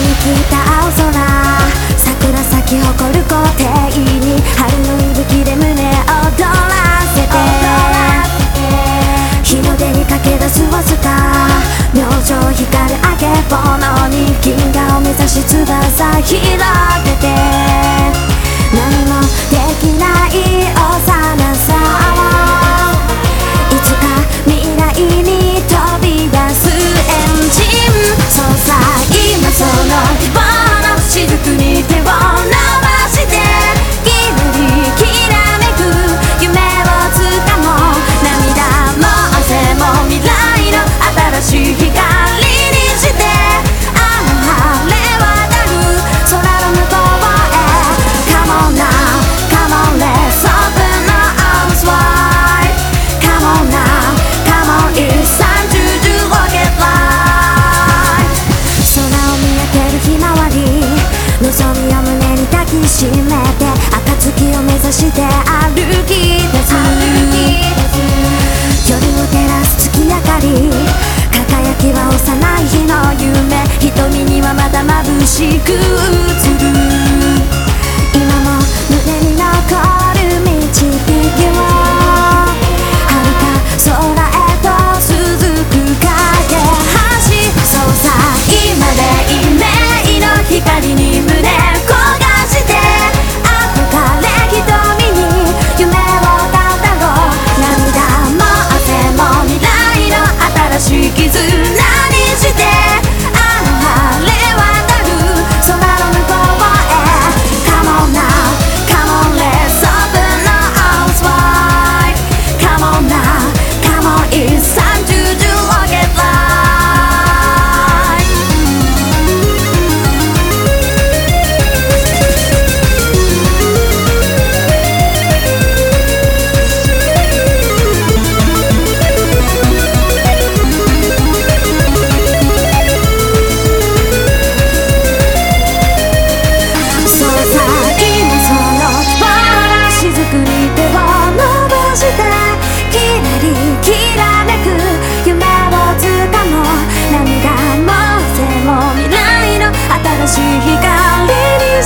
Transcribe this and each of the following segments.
に来た青空桜咲き誇る校庭に春の息吹で胸躍らせて日の出に駆け出すわずか明星光るあけぼのに銀河を目指し翼広げて。望みを胸に抱きしめて暁を目指して歩き出す。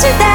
し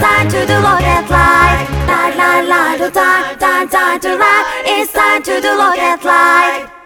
It's time to do look at life. Time, time, time, time, time, time to ride. It's time to do look at life.